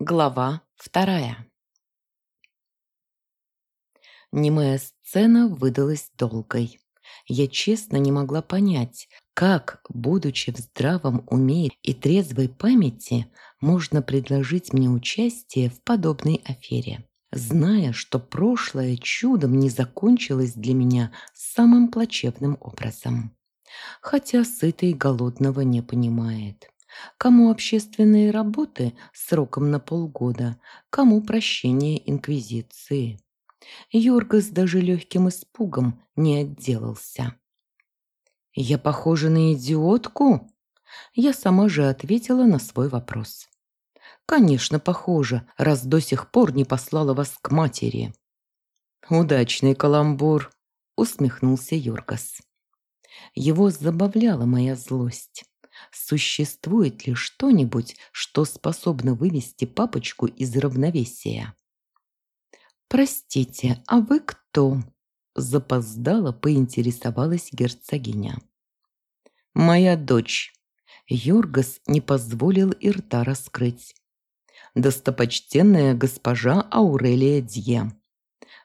Глава вторая Немая сцена выдалась долгой. Я честно не могла понять, как, будучи в здравом уме и трезвой памяти, можно предложить мне участие в подобной афере, зная, что прошлое чудом не закончилось для меня самым плачевным образом. Хотя сытый голодного не понимает. Кому общественные работы сроком на полгода, кому прощение инквизиции. Юргас даже легким испугом не отделался. «Я похожа на идиотку?» Я сама же ответила на свой вопрос. «Конечно, похожа, раз до сих пор не послала вас к матери». «Удачный каламбур», — усмехнулся Юргас. Его забавляла моя злость. Существует ли что-нибудь, что способно вывести папочку из равновесия? «Простите, а вы кто?» Запоздала поинтересовалась герцогиня. «Моя дочь». Юргас не позволил и рта раскрыть. «Достопочтенная госпожа Аурелия Дье».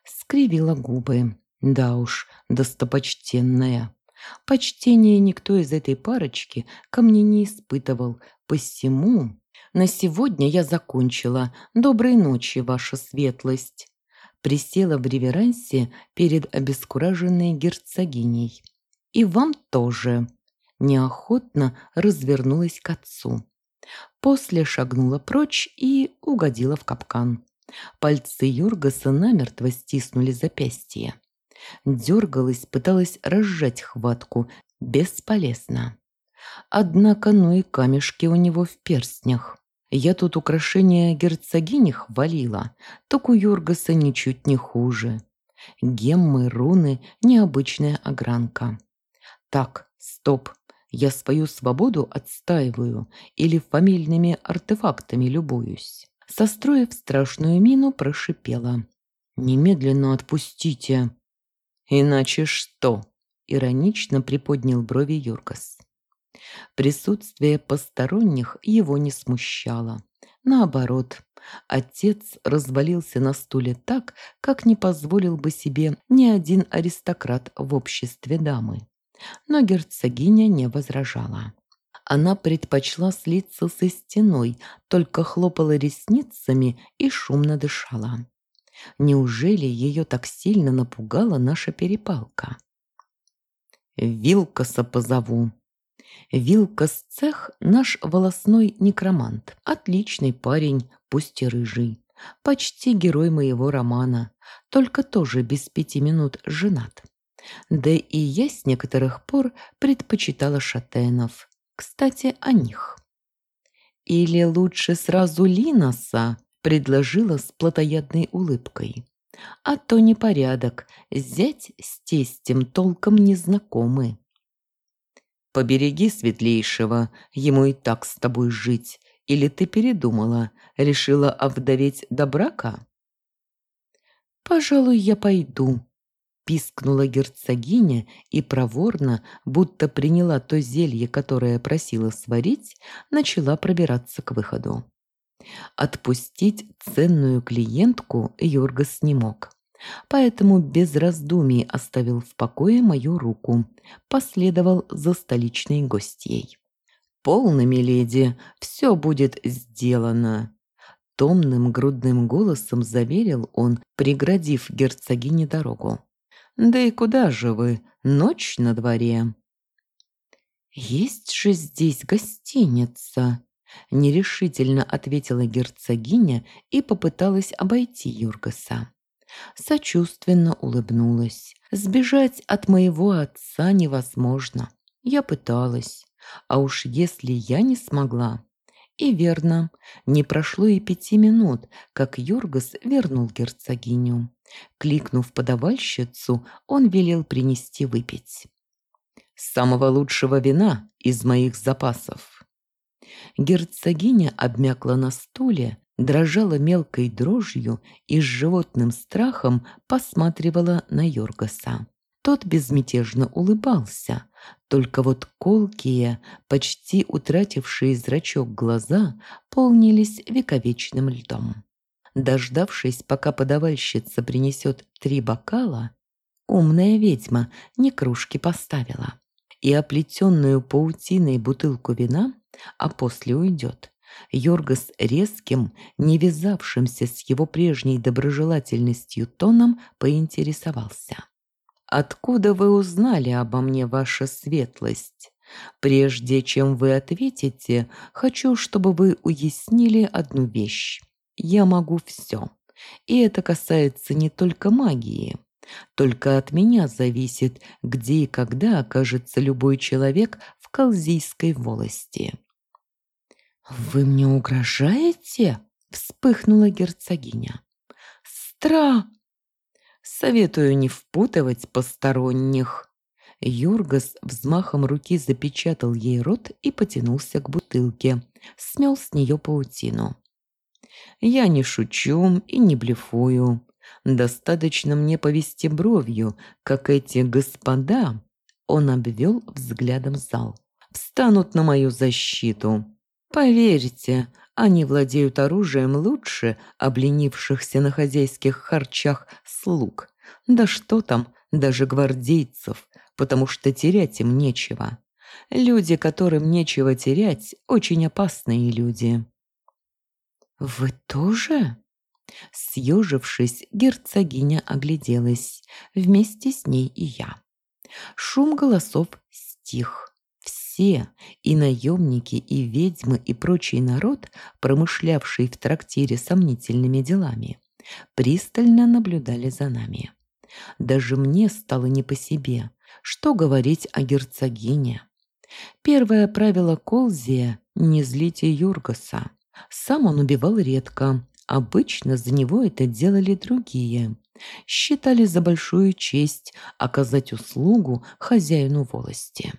Скривила губы. «Да уж, достопочтенная». Почтения никто из этой парочки ко мне не испытывал, посему... На сегодня я закончила. Доброй ночи, ваша светлость. Присела в реверансе перед обескураженной герцогиней. И вам тоже. Неохотно развернулась к отцу. После шагнула прочь и угодила в капкан. Пальцы Юргаса намертво стиснули запястье. Дергалась, пыталась разжать хватку. Бесполезно. Однако, ну и камешки у него в перстнях. Я тут украшения герцогини хвалила, так у Юргаса ничуть не хуже. Геммы, руны, необычная огранка. Так, стоп, я свою свободу отстаиваю или фамильными артефактами любуюсь. Состроив страшную мину, прошипела. «Немедленно отпустите!» «Иначе что?» – иронично приподнял брови Юргас. Присутствие посторонних его не смущало. Наоборот, отец развалился на стуле так, как не позволил бы себе ни один аристократ в обществе дамы. Но герцогиня не возражала. Она предпочла слиться со стеной, только хлопала ресницами и шумно дышала. Неужели ее так сильно напугала наша перепалка? «Вилкаса позову». Вилкас цех – наш волосной некромант. Отличный парень, пусть и рыжий. Почти герой моего романа, только тоже без пяти минут женат. Да и я с некоторых пор предпочитала шатенов. Кстати, о них. Или лучше сразу Линоса, предложила с плотоядной улыбкой. А то непорядок, зять с тестем толком не знакомы. Побереги светлейшего, ему и так с тобой жить. Или ты передумала, решила овдоветь до брака? Пожалуй, я пойду, пискнула герцогиня и проворно, будто приняла то зелье, которое просила сварить, начала пробираться к выходу. Отпустить ценную клиентку Юргас не мог. Поэтому без раздумий оставил в покое мою руку, последовал за столичной гостьей. «Полными, леди, все будет сделано!» Томным грудным голосом заверил он, преградив герцогине дорогу. «Да и куда же вы? Ночь на дворе!» «Есть же здесь гостиница!» Нерешительно ответила герцогиня и попыталась обойти Юргаса. Сочувственно улыбнулась. Сбежать от моего отца невозможно. Я пыталась. А уж если я не смогла... И верно, не прошло и пяти минут, как Юргас вернул герцогиню. Кликнув подавальщицу, он велел принести выпить. «Самого лучшего вина из моих запасов», Герцогиня обмякла на стуле, дрожала мелкой дрожью и с животным страхом посматривала на Йоргаса. Тот безмятежно улыбался, только вот колкие, почти утратившие зрачок глаза, полнились вековечным льдом. Дождавшись, пока подавальщица принесет три бокала, умная ведьма не кружки поставила и оплетенную паутиной бутылку вина, а после уйдет. Йоргас резким, не вязавшимся с его прежней доброжелательностью тоном поинтересовался. «Откуда вы узнали обо мне, ваша светлость? Прежде чем вы ответите, хочу, чтобы вы уяснили одну вещь. Я могу все. И это касается не только магии. Только от меня зависит, где и когда окажется любой человек в Калзийской волости. «Вы мне угрожаете?» – вспыхнула герцогиня. «Стра!» «Советую не впутывать посторонних». Юргас взмахом руки запечатал ей рот и потянулся к бутылке, смел с нее паутину. «Я не шучу и не блефую. Достаточно мне повести бровью, как эти господа, он обвел взглядом зал, встанут на мою защиту. Поверьте, они владеют оружием лучше обленившихся на хозяйских харчах слуг. Да что там, даже гвардейцев, потому что терять им нечего. Люди, которым нечего терять, очень опасные люди. «Вы тоже?» Съежившись, герцогиня огляделась, вместе с ней и я. Шум голосов стих. Все, и наемники, и ведьмы, и прочий народ, промышлявший в трактире сомнительными делами, пристально наблюдали за нами. Даже мне стало не по себе, что говорить о герцогине. Первое правило Колзия – не злите Юргаса. Сам он убивал редко, Обычно за него это делали другие. Считали за большую честь оказать услугу хозяину волости.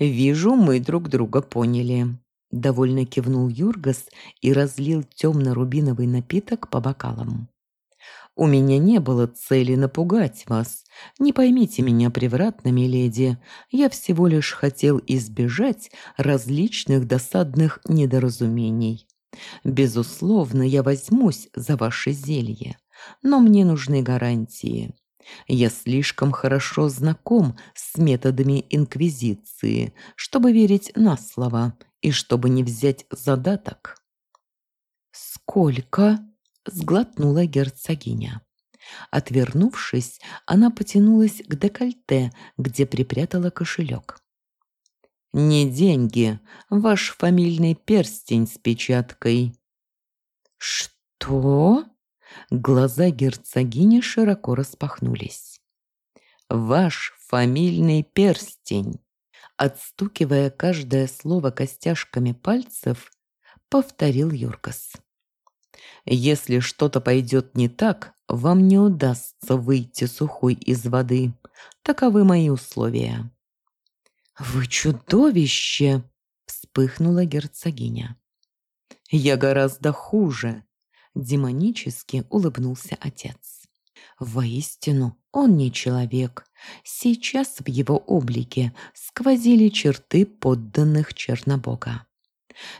«Вижу, мы друг друга поняли», – довольно кивнул Юргас и разлил темно-рубиновый напиток по бокалам. «У меня не было цели напугать вас. Не поймите меня превратно, миледи. Я всего лишь хотел избежать различных досадных недоразумений. Безусловно, я возьмусь за ваше зелье, но мне нужны гарантии. Я слишком хорошо знаком с методами инквизиции, чтобы верить на слово и чтобы не взять задаток. «Сколько?» – сглотнула герцогиня. Отвернувшись, она потянулась к декольте, где припрятала кошелек. Не деньги, ваш фамильный перстень с печаткой». «Что?» Глаза герцогини широко распахнулись. «Ваш фамильный перстень!» Отстукивая каждое слово костяшками пальцев, повторил Юркас. «Если что-то пойдет не так, вам не удастся выйти сухой из воды. Таковы мои условия». «Вы чудовище!» – вспыхнула герцогиня. «Я гораздо хуже!» – демонически улыбнулся отец. Воистину, он не человек. Сейчас в его облике сквозили черты подданных Чернобога.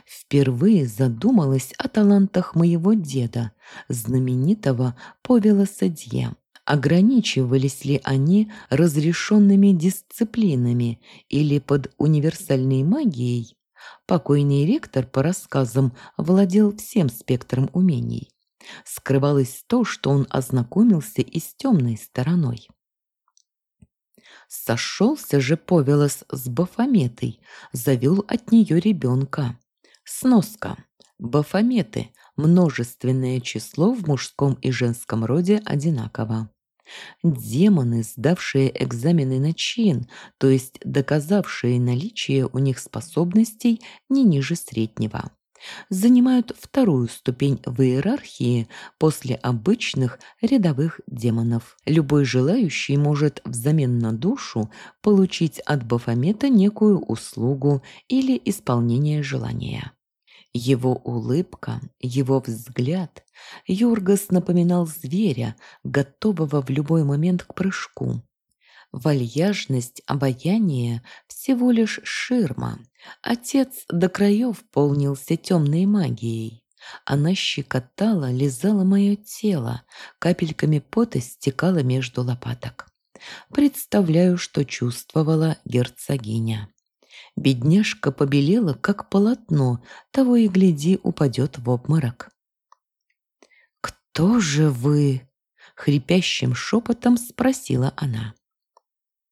Впервые задумалась о талантах моего деда, знаменитого Повела Садье. Ограничивались ли они разрешенными дисциплинами или под универсальной магией? Покойный ректор, по рассказам, владел всем спектром умений. Скрывалось то, что он ознакомился и с темной стороной. Сошелся же Повелос с Бафометой, завел от нее ребенка. Сноска. Бафометы множественное число в мужском и женском роде одинаково. Демоны, сдавшие экзамены на чин, то есть доказавшие наличие у них способностей не ниже среднего, занимают вторую ступень в иерархии после обычных рядовых демонов. Любой желающий может взамен на душу получить от Бафомета некую услугу или исполнение желания. Его улыбка, его взгляд. Юргас напоминал зверя, готового в любой момент к прыжку. Вальяжность обаяния всего лишь ширма. Отец до краев полнился темной магией. Она щекотала, лизала мое тело, капельками пота стекала между лопаток. Представляю, что чувствовала герцогиня. Бедняжка побелела, как полотно, того и гляди, упадет в обморок. «Кто же вы?» — хрипящим шепотом спросила она.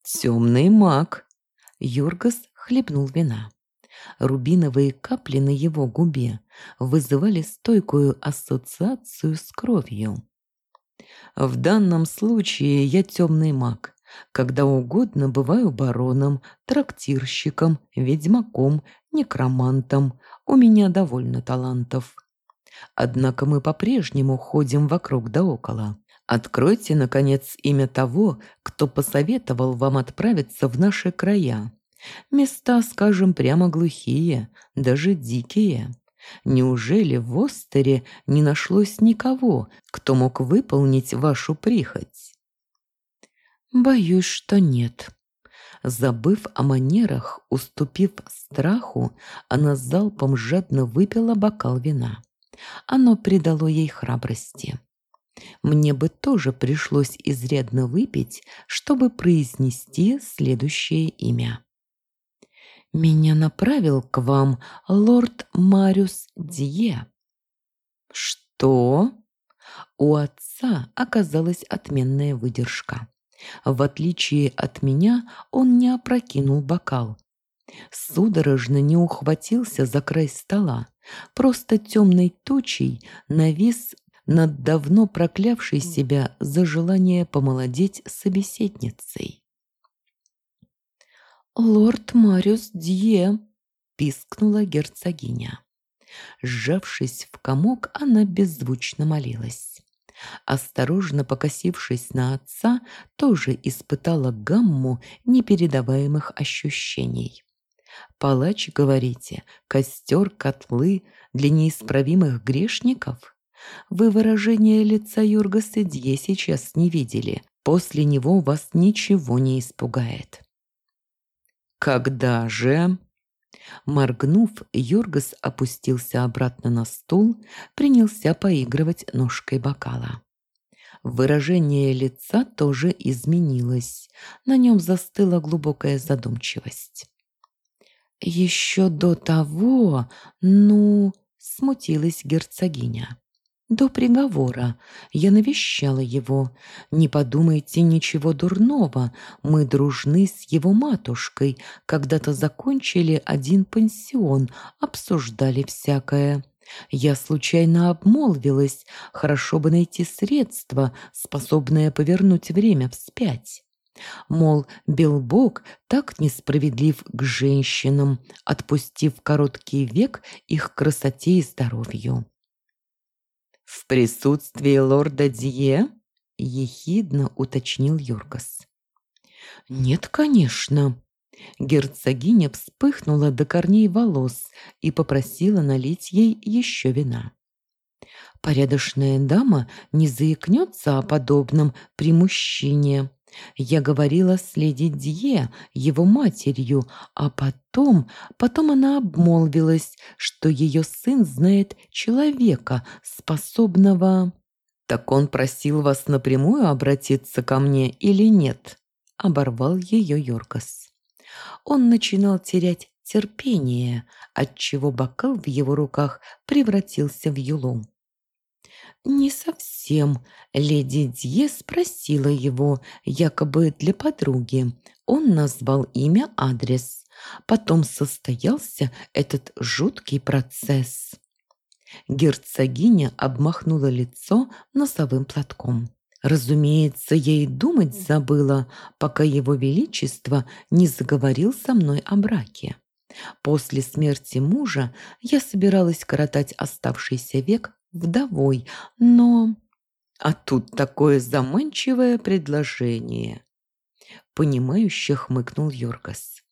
«Темный маг!» — Юргас хлебнул вина. Рубиновые капли на его губе вызывали стойкую ассоциацию с кровью. В данном случае я темный маг. Когда угодно бываю бароном, трактирщиком, ведьмаком, некромантом. У меня довольно талантов. Однако мы по-прежнему ходим вокруг да около. Откройте, наконец, имя того, кто посоветовал вам отправиться в наши края. Места, скажем, прямо глухие, даже дикие. Неужели в Остере не нашлось никого, кто мог выполнить вашу прихоть? Боюсь, что нет. Забыв о манерах, уступив страху, она залпом жадно выпила бокал вина. Оно придало ей храбрости. Мне бы тоже пришлось изрядно выпить, чтобы произнести следующее имя. Меня направил к вам лорд Мариус Дье. Что? У отца оказалась отменная выдержка. В отличие от меня, он не опрокинул бокал. Судорожно не ухватился за край стола, просто темной тучей навис над давно проклявшей себя за желание помолодеть собеседницей. «Лорд Мариус Дье!» – пискнула герцогиня. Сжавшись в комок, она беззвучно молилась. Осторожно покосившись на отца, тоже испытала гамму непередаваемых ощущений. «Палач, говорите, костер, котлы для неисправимых грешников?» Вы выражение лица Юрга Сыдье сейчас не видели. После него вас ничего не испугает. «Когда же?» Моргнув, Юргас опустился обратно на стул, принялся поигрывать ножкой бокала. Выражение лица тоже изменилось. На нем застыла глубокая задумчивость. «Еще до того, ну...» — смутилась герцогиня. До приговора я навещала его. Не подумайте ничего дурного, мы дружны с его матушкой, когда-то закончили один пансион, обсуждали всякое. Я случайно обмолвилась, хорошо бы найти средство, способное повернуть время вспять. Мол, Белбог так несправедлив к женщинам, отпустив короткий век их красоте и здоровью. «В присутствии лорда Дье?» – ехидно уточнил Юргас. «Нет, конечно». Герцогиня вспыхнула до корней волос и попросила налить ей еще вина. Порядочная дама не заикнется о подобном при мужчине. Я говорила с леди Дье, его матерью, а потом, потом она обмолвилась, что ее сын знает человека, способного... «Так он просил вас напрямую обратиться ко мне или нет?» – оборвал ее Йоргас. Он начинал терять терпение, отчего бокал в его руках превратился в юлу. «Не совсем. Леди Дье спросила его, якобы для подруги. Он назвал имя, адрес. Потом состоялся этот жуткий процесс». Герцогиня обмахнула лицо носовым платком. Разумеется, я и думать забыла, пока его величество не заговорил со мной о браке. После смерти мужа я собиралась коротать оставшийся век вдовой, но... А тут такое заманчивое предложение. Понимающе хмыкнул Йоргас.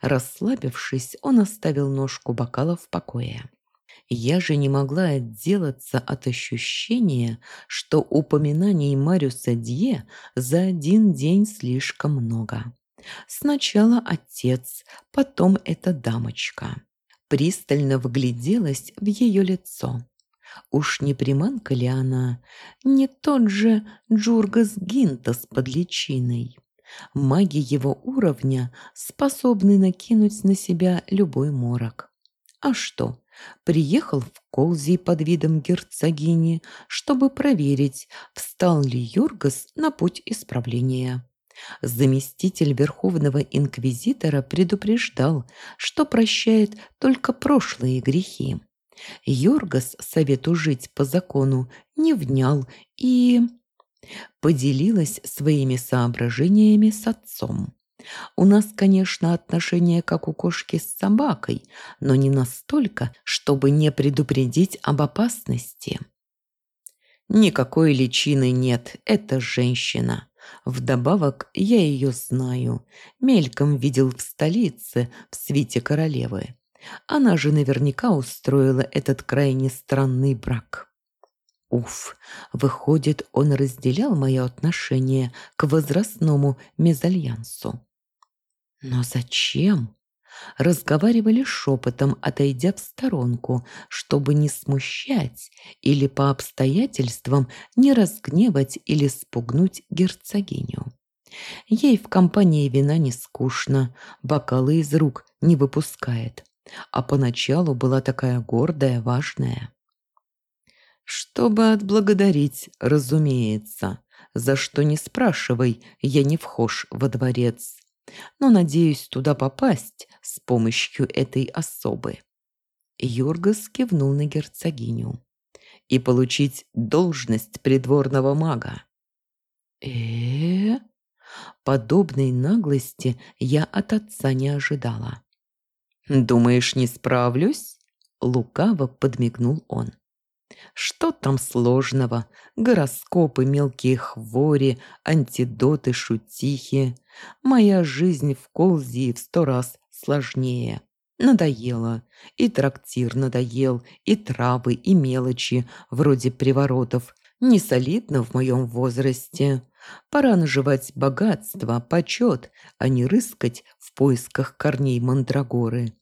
Расслабившись, он оставил ножку бокала в покое. Я же не могла отделаться от ощущения, что упоминаний Мариуса Дье за один день слишком много. Сначала отец, потом эта дамочка. Пристально вгляделась в ее лицо. Уж не приманка ли она, не тот же Джургас Гинтас под личиной. Маги его уровня способны накинуть на себя любой морок. А что, приехал в Колзи под видом герцогини, чтобы проверить, встал ли Юргас на путь исправления. Заместитель Верховного Инквизитора предупреждал, что прощает только прошлые грехи. Йоргас совету жить по закону не внял и... Поделилась своими соображениями с отцом. У нас, конечно, отношения как у кошки с собакой, но не настолько, чтобы не предупредить об опасности. Никакой личины нет, это женщина. Вдобавок, я ее знаю. Мельком видел в столице, в свите королевы. Она же наверняка устроила этот крайне странный брак. Уф, выходит, он разделял мое отношение к возрастному мезальянсу. Но зачем? Разговаривали шепотом, отойдя в сторонку, чтобы не смущать или по обстоятельствам не разгневать или спугнуть герцогиню. Ей в компании вина не скучно, бокалы из рук не выпускает а поначалу была такая гордая, важная. Чтобы отблагодарить, разумеется, за что не спрашивай, я не вхож во дворец, но надеюсь туда попасть с помощью этой особы. Юргас кивнул на герцогиню. И получить должность придворного мага. э? Подобной наглости я от отца не ожидала. «Думаешь, не справлюсь?» Лукаво подмигнул он. «Что там сложного? Гороскопы, мелкие хвори, антидоты, шутихи. Моя жизнь в Колзии в сто раз сложнее. Надоело. И трактир надоел, и травы, и мелочи, вроде приворотов. Не солидно в моем возрасте. Пора наживать богатство, почет, а не рыскать в поисках корней мандрагоры.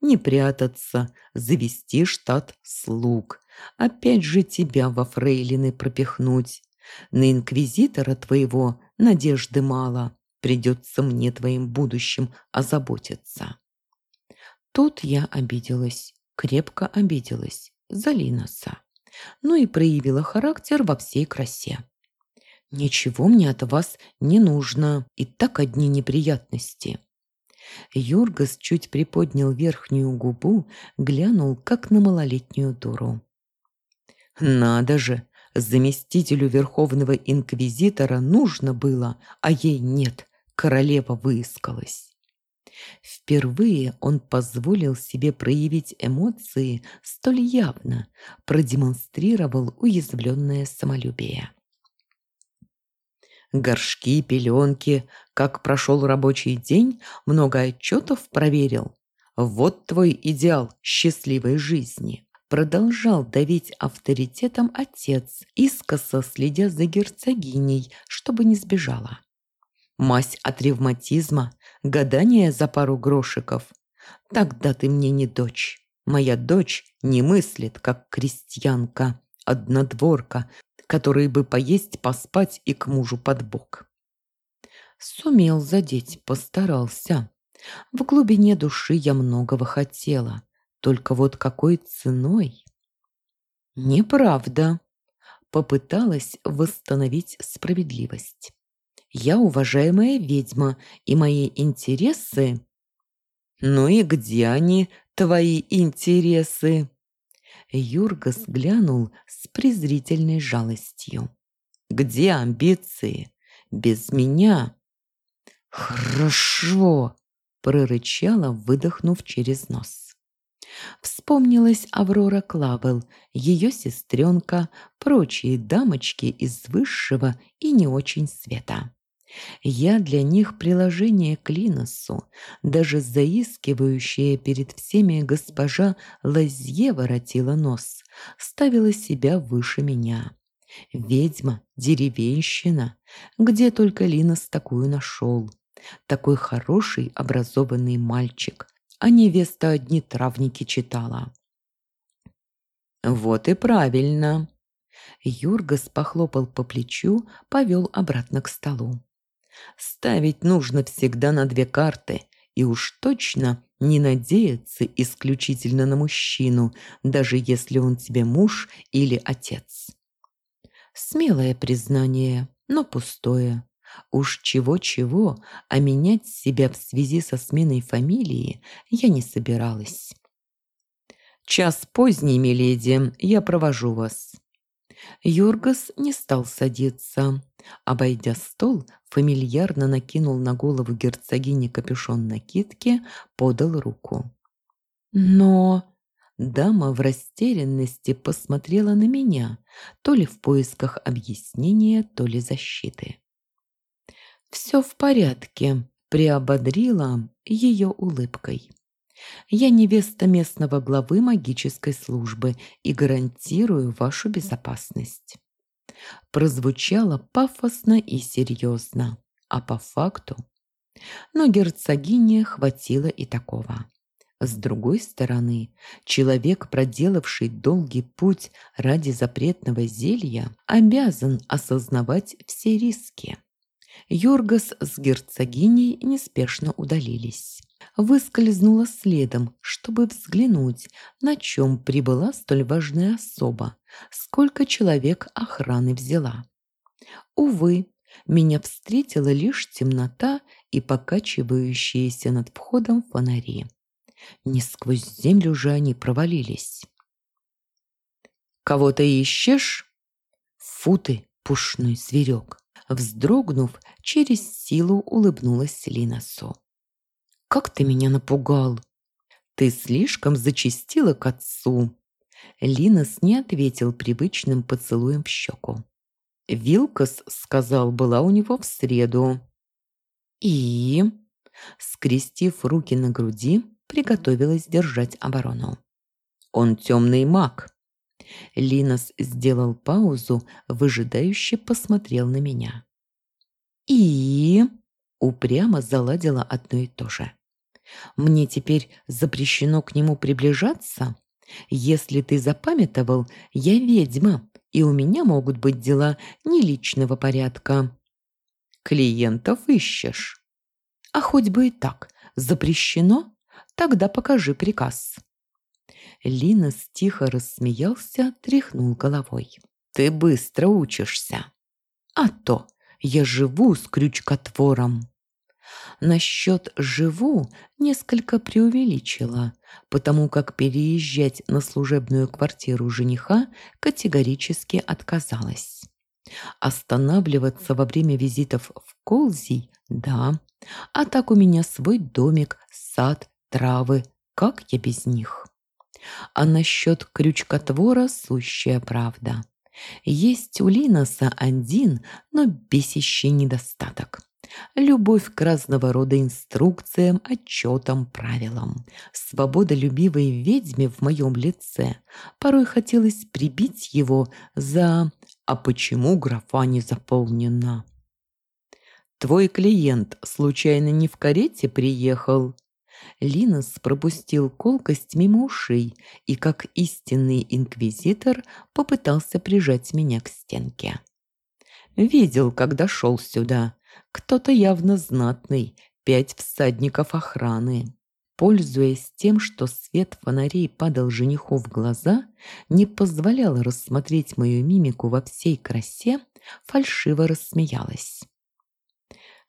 Не прятаться, завести штат слуг. Опять же тебя во фрейлины пропихнуть. На инквизитора твоего надежды мало. Придется мне твоим будущим озаботиться. Тут я обиделась, крепко обиделась за Линоса. Ну и проявила характер во всей красе. «Ничего мне от вас не нужно, и так одни неприятности. Юргас чуть приподнял верхнюю губу, глянул, как на малолетнюю дуру. «Надо же! Заместителю Верховного Инквизитора нужно было, а ей нет, королева выискалась». Впервые он позволил себе проявить эмоции столь явно, продемонстрировал уязвленное самолюбие. Горшки, пеленки. Как прошел рабочий день, много отчетов проверил. Вот твой идеал счастливой жизни. Продолжал давить авторитетом отец, искоса следя за герцогиней, чтобы не сбежала. Мазь от ревматизма, гадание за пару грошиков. Тогда ты мне не дочь. Моя дочь не мыслит, как крестьянка, однодворка, который бы поесть, поспать и к мужу под бок. Сумел задеть, постарался. В глубине души я многого хотела, только вот какой ценой? Неправда. Попыталась восстановить справедливость. Я уважаемая ведьма, и мои интересы... Ну и где они, твои интересы? Юргас глянул с презрительной жалостью. «Где амбиции? Без меня?» «Хорошо!» – прорычала, выдохнув через нос. Вспомнилась Аврора Клавел, ее сестренка, прочие дамочки из высшего и не очень света. Я для них приложение к Линосу, даже заискивающая перед всеми госпожа Лазье воротила нос, ставила себя выше меня. Ведьма, деревенщина, где только Линос такую нашел. Такой хороший, образованный мальчик, а невеста одни травники читала. «Вот и правильно!» Юргас похлопал по плечу, повел обратно к столу. Ставить нужно всегда на две карты, и уж точно не надеяться исключительно на мужчину, даже если он тебе муж или отец. Смелое признание, но пустое. Уж чего-чего, а менять себя в связи со сменой фамилии я не собиралась. «Час поздний, миледи, я провожу вас». Юргас не стал садиться. Обойдя стол, фамильярно накинул на голову герцогини капюшон накидки, подал руку. «Но...» Дама в растерянности посмотрела на меня, то ли в поисках объяснения, то ли защиты. «Все в порядке», – приободрила ее улыбкой. Я невеста местного главы магической службы и гарантирую вашу безопасность. Прозвучало пафосно и серьезно, а по факту... Но герцогине хватило и такого. С другой стороны, человек, проделавший долгий путь ради запретного зелья, обязан осознавать все риски. Йоргас с герцогиней неспешно удалились выскользнула следом, чтобы взглянуть, на чем прибыла столь важная особа, сколько человек охраны взяла. Увы, меня встретила лишь темнота и покачивающиеся над входом фонари. Не сквозь землю же они провалились. «Кого-то ищешь?» «Фу ты, пушной зверек!» Вздрогнув, через силу улыбнулась Линосу. Как ты меня напугал!» «Ты слишком зачастила к отцу!» Линос не ответил привычным поцелуем в щеку. Вилкас, сказал, была у него в среду. И, скрестив руки на груди, приготовилась держать оборону. Он темный маг. Линос сделал паузу, выжидающе посмотрел на меня. И упрямо заладила одно и то же. Мне теперь запрещено к нему приближаться? Если ты запамятовал, я ведьма, и у меня могут быть дела не личного порядка. Клиентов ищешь. А хоть бы и так. Запрещено? Тогда покажи приказ. Линос тихо рассмеялся, тряхнул головой. Ты быстро учишься. А то я живу с крючкотвором. Насчет «живу» несколько преувеличила, потому как переезжать на служебную квартиру жениха категорически отказалась. Останавливаться во время визитов в Колзий – да, а так у меня свой домик, сад, травы, как я без них? А насчет крючкотвора – сущая правда. Есть у Линоса один, но бесящий недостаток. Любовь к разного рода инструкциям, отчетам, правилам. Свободолюбивой ведьме в моем лице порой хотелось прибить его за «А почему графа не заполнена?» «Твой клиент случайно не в карете приехал?» Линос пропустил колкость мимо ушей и, как истинный инквизитор, попытался прижать меня к стенке. Видел, когда шел сюда. Кто-то явно знатный, пять всадников охраны. Пользуясь тем, что свет фонарей падал жениху в глаза, не позволял рассмотреть мою мимику во всей красе, фальшиво рассмеялась.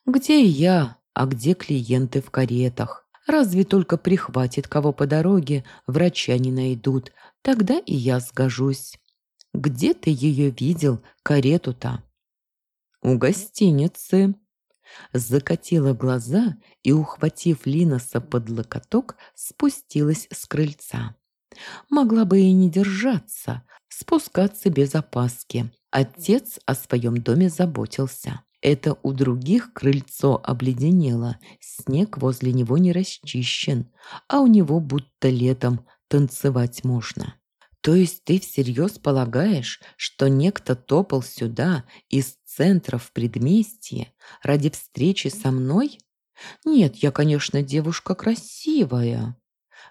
«Где я, а где клиенты в каретах? Разве только прихватит кого по дороге, врача не найдут, тогда и я сгожусь. Где ты ее видел, карету-то? У гостиницы. Закатила глаза и, ухватив Линоса под локоток, спустилась с крыльца. Могла бы и не держаться, спускаться без опаски. Отец о своем доме заботился. Это у других крыльцо обледенело, снег возле него не расчищен, а у него будто летом танцевать можно. То есть ты всерьез полагаешь, что некто топал сюда из центра в предместье ради встречи со мной? Нет, я, конечно, девушка красивая.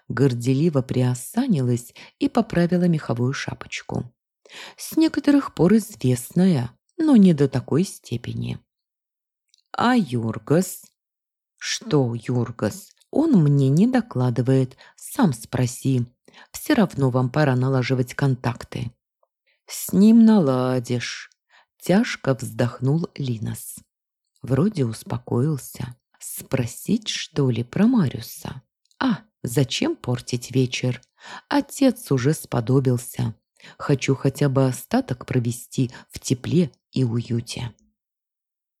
Горделиво приосанилась и поправила меховую шапочку. С некоторых пор известная, но не до такой степени. А Юргас? Что Юргас? Он мне не докладывает, сам спроси. Все равно вам пора налаживать контакты. С ним наладишь. Тяжко вздохнул Линос. Вроде успокоился. Спросить, что ли, про Мариуса? А, зачем портить вечер? Отец уже сподобился. Хочу хотя бы остаток провести в тепле и уюте.